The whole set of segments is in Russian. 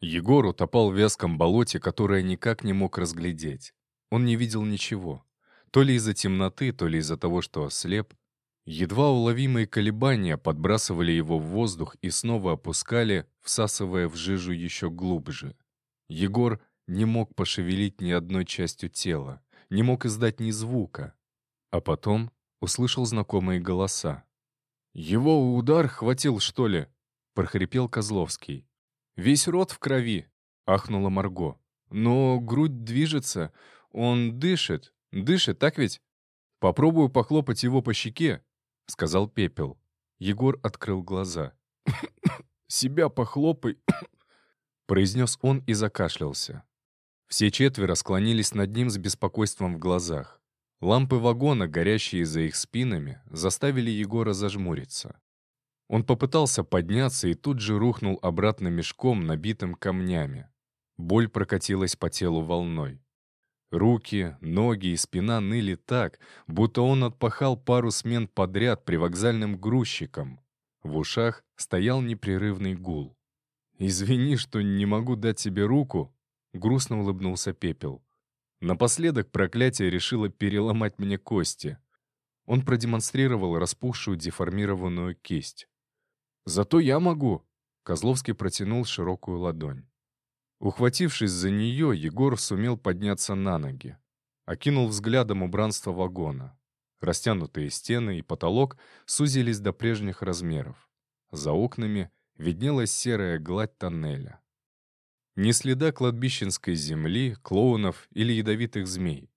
Егор утопал в вязком болоте, которое никак не мог разглядеть. Он не видел ничего. То ли из-за темноты, то ли из-за того, что ослеп. Едва уловимые колебания подбрасывали его в воздух и снова опускали, всасывая в жижу еще глубже. Егор не мог пошевелить ни одной частью тела, не мог издать ни звука. А потом услышал знакомые голоса. «Его удар хватил, что ли?» — прохрипел Козловский. «Весь рот в крови!» — ахнула Марго. «Но грудь движется, он дышит, дышит, так ведь? Попробую похлопать его по щеке», — сказал Пепел. Егор открыл глаза. «Себя похлопай!» — произнес он и закашлялся. Все четверо склонились над ним с беспокойством в глазах. Лампы вагона, горящие за их спинами, заставили Егора зажмуриться. Он попытался подняться и тут же рухнул обратно мешком, набитым камнями. Боль прокатилась по телу волной. Руки, ноги и спина ныли так, будто он отпахал пару смен подряд привокзальным грузчиком. В ушах стоял непрерывный гул. «Извини, что не могу дать тебе руку», — грустно улыбнулся Пепел. Напоследок проклятие решило переломать мне кости. Он продемонстрировал распухшую деформированную кисть. «Зато я могу!» — Козловский протянул широкую ладонь. Ухватившись за нее, Егор сумел подняться на ноги. Окинул взглядом убранство вагона. Растянутые стены и потолок сузились до прежних размеров. За окнами виднелась серая гладь тоннеля. Ни следа кладбищенской земли, клоунов или ядовитых змей.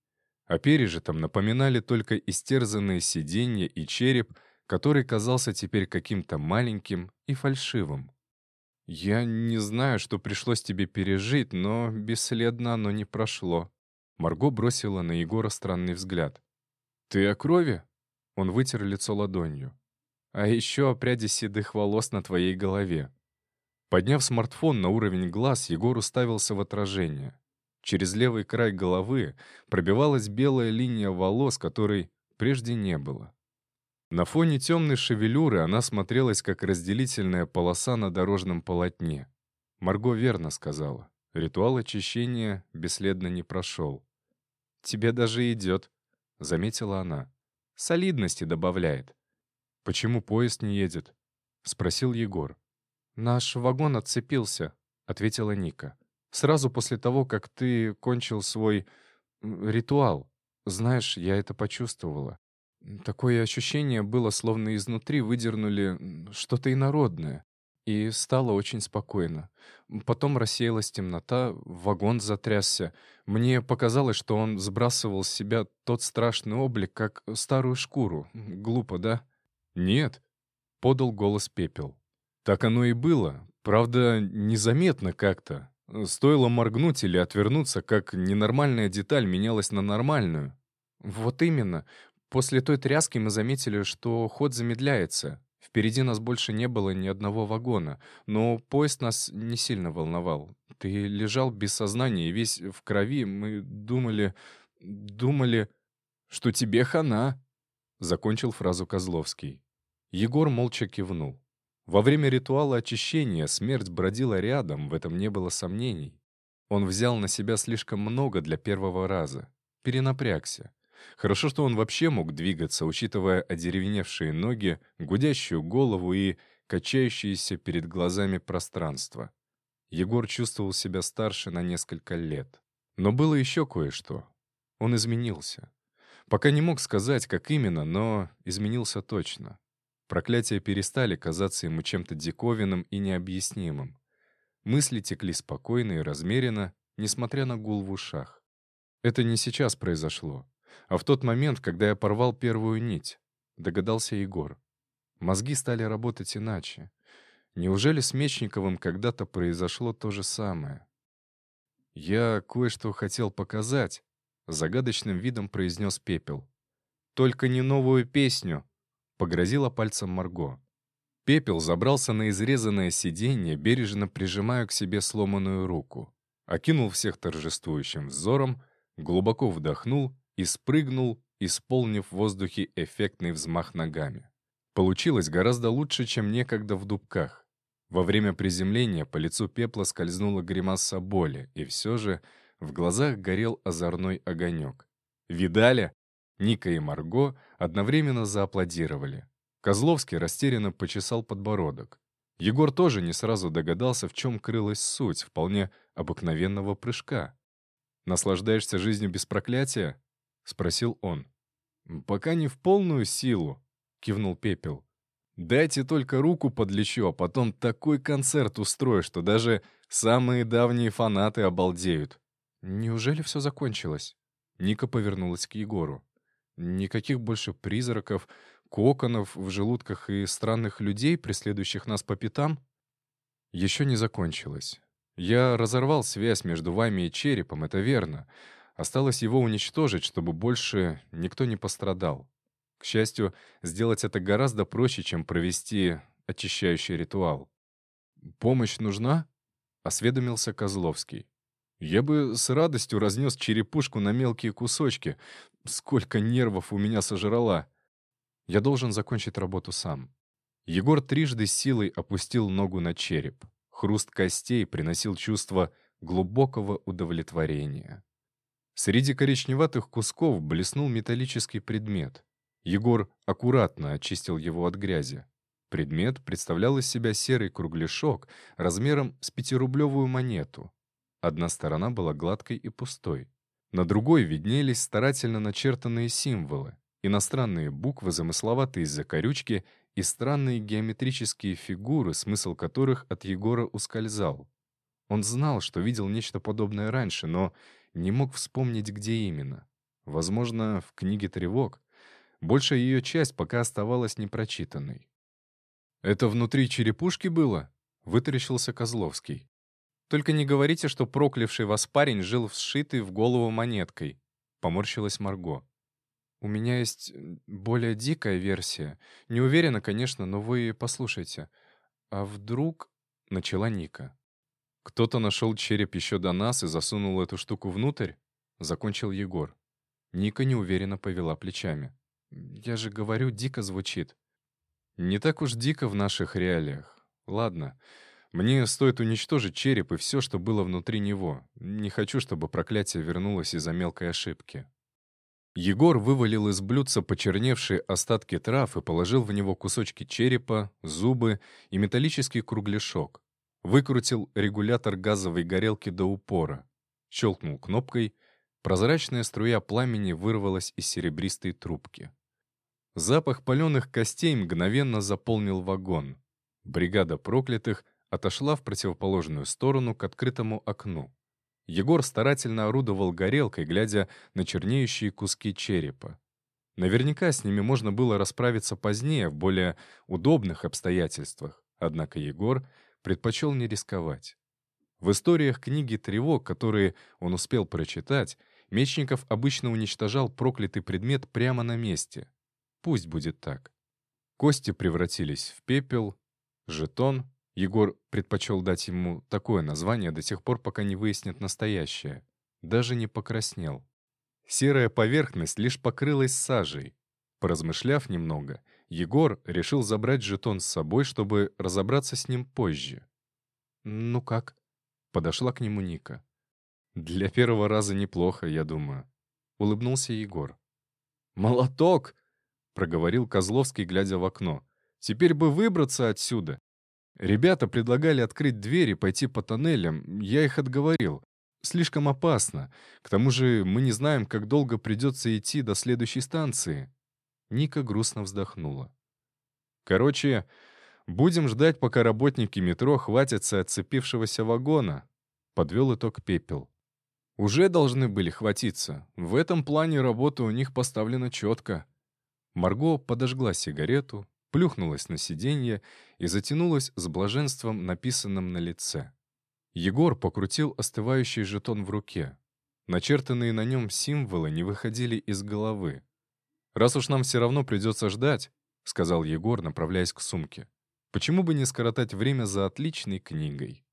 О пережитом напоминали только истерзанные сиденья и череп, который казался теперь каким-то маленьким и фальшивым. «Я не знаю, что пришлось тебе пережить, но бесследно оно не прошло». Марго бросила на Егора странный взгляд. «Ты о крови?» Он вытер лицо ладонью. «А еще о пряди седых волос на твоей голове. Подняв смартфон на уровень глаз, Егор уставился в отражение. Через левый край головы пробивалась белая линия волос, которой прежде не было. На фоне темной шевелюры она смотрелась, как разделительная полоса на дорожном полотне. Марго верно сказала. Ритуал очищения бесследно не прошел. «Тебе даже идет», — заметила она. «Солидности добавляет». «Почему поезд не едет?» — спросил Егор. «Наш вагон отцепился», — ответила Ника. «Сразу после того, как ты кончил свой ритуал. Знаешь, я это почувствовала. Такое ощущение было, словно изнутри выдернули что-то инородное. И стало очень спокойно. Потом рассеялась темнота, вагон затрясся. Мне показалось, что он сбрасывал с себя тот страшный облик, как старую шкуру. Глупо, да? «Нет», — подал голос пепел. Так оно и было. Правда, незаметно как-то. Стоило моргнуть или отвернуться, как ненормальная деталь менялась на нормальную. Вот именно. После той тряски мы заметили, что ход замедляется. Впереди нас больше не было ни одного вагона, но поезд нас не сильно волновал. Ты лежал без сознания весь в крови. Мы думали... думали, что тебе хана. Закончил фразу Козловский. Егор молча кивнул. Во время ритуала очищения смерть бродила рядом, в этом не было сомнений. Он взял на себя слишком много для первого раза. Перенапрягся. Хорошо, что он вообще мог двигаться, учитывая одеревеневшие ноги, гудящую голову и качающееся перед глазами пространство. Егор чувствовал себя старше на несколько лет. Но было еще кое-что. Он изменился. Пока не мог сказать, как именно, но изменился точно. Проклятия перестали казаться ему чем-то диковинным и необъяснимым. Мысли текли спокойно и размеренно, несмотря на гул в ушах. Это не сейчас произошло, а в тот момент, когда я порвал первую нить, догадался Егор. Мозги стали работать иначе. Неужели с Мечниковым когда-то произошло то же самое? «Я кое-что хотел показать», — загадочным видом произнес Пепел. «Только не новую песню», Погрозила пальцем Марго. Пепел забрался на изрезанное сиденье, бережно прижимая к себе сломанную руку. Окинул всех торжествующим взором, глубоко вдохнул и спрыгнул, исполнив в воздухе эффектный взмах ногами. Получилось гораздо лучше, чем некогда в дубках. Во время приземления по лицу пепла скользнула гримаса боли, и все же в глазах горел озорной огонек. «Видали?» Ника и Марго одновременно зааплодировали. Козловский растерянно почесал подбородок. Егор тоже не сразу догадался, в чем крылась суть вполне обыкновенного прыжка. «Наслаждаешься жизнью без проклятия?» — спросил он. «Пока не в полную силу», — кивнул Пепел. «Дайте только руку подлечу, а потом такой концерт устрою, что даже самые давние фанаты обалдеют». «Неужели все закончилось?» Ника повернулась к Егору. «Никаких больше призраков, коконов в желудках и странных людей, преследующих нас по пятам?» «Еще не закончилось. Я разорвал связь между вами и черепом, это верно. Осталось его уничтожить, чтобы больше никто не пострадал. К счастью, сделать это гораздо проще, чем провести очищающий ритуал. «Помощь нужна?» — осведомился Козловский. «Я бы с радостью разнес черепушку на мелкие кусочки. Сколько нервов у меня сожрала!» Я должен закончить работу сам. Егор трижды силой опустил ногу на череп. Хруст костей приносил чувство глубокого удовлетворения. Среди коричневатых кусков блеснул металлический предмет. Егор аккуратно очистил его от грязи. Предмет представлял из себя серый кругляшок размером с пятирублевую монету. Одна сторона была гладкой и пустой. На другой виднелись старательно начертанные символы, иностранные буквы, замысловатые из-за корючки, и странные геометрические фигуры, смысл которых от Егора ускользал. Он знал, что видел нечто подобное раньше, но не мог вспомнить, где именно. Возможно, в книге «Тревог». Большая ее часть пока оставалась непрочитанной. «Это внутри черепушки было?» — вытаращился Козловский. «Только не говорите, что проклявший вас парень жил вшитый в голову монеткой», — поморщилась Марго. «У меня есть более дикая версия. Не уверена, конечно, но вы послушайте. А вдруг...» — начала Ника. «Кто-то нашел череп еще до нас и засунул эту штуку внутрь?» — закончил Егор. Ника неуверенно повела плечами. «Я же говорю, дико звучит». «Не так уж дико в наших реалиях. Ладно, мне стоит уничтожить череп и все, что было внутри него. Не хочу, чтобы проклятие вернулось из-за мелкой ошибки». Егор вывалил из блюдца почерневшие остатки трав и положил в него кусочки черепа, зубы и металлический кругляшок. Выкрутил регулятор газовой горелки до упора. Щелкнул кнопкой. Прозрачная струя пламени вырвалась из серебристой трубки. Запах паленых костей мгновенно заполнил вагон. Бригада проклятых отошла в противоположную сторону к открытому окну. Егор старательно орудовал горелкой, глядя на чернеющие куски черепа. Наверняка с ними можно было расправиться позднее, в более удобных обстоятельствах. Однако Егор предпочел не рисковать. В историях книги «Тревог», которые он успел прочитать, Мечников обычно уничтожал проклятый предмет прямо на месте. Пусть будет так. Кости превратились в пепел, жетон. Егор предпочел дать ему такое название до тех пор, пока не выяснит настоящее. Даже не покраснел. Серая поверхность лишь покрылась сажей. Поразмышляв немного, Егор решил забрать жетон с собой, чтобы разобраться с ним позже. «Ну как?» — подошла к нему Ника. «Для первого раза неплохо, я думаю», — улыбнулся Егор. «Молоток!» — проговорил Козловский, глядя в окно. «Теперь бы выбраться отсюда!» Ребята предлагали открыть дверь и пойти по тоннелям. Я их отговорил. Слишком опасно. К тому же мы не знаем, как долго придется идти до следующей станции. Ника грустно вздохнула. «Короче, будем ждать, пока работники метро хватятся отцепившегося вагона», — подвел итог Пепел. «Уже должны были хватиться. В этом плане работа у них поставлена четко». Марго подожгла сигарету, плюхнулась на сиденье и затянулась с блаженством, написанным на лице. Егор покрутил остывающий жетон в руке. Начертанные на нем символы не выходили из головы. «Раз уж нам все равно придется ждать», — сказал Егор, направляясь к сумке, «почему бы не скоротать время за отличной книгой?»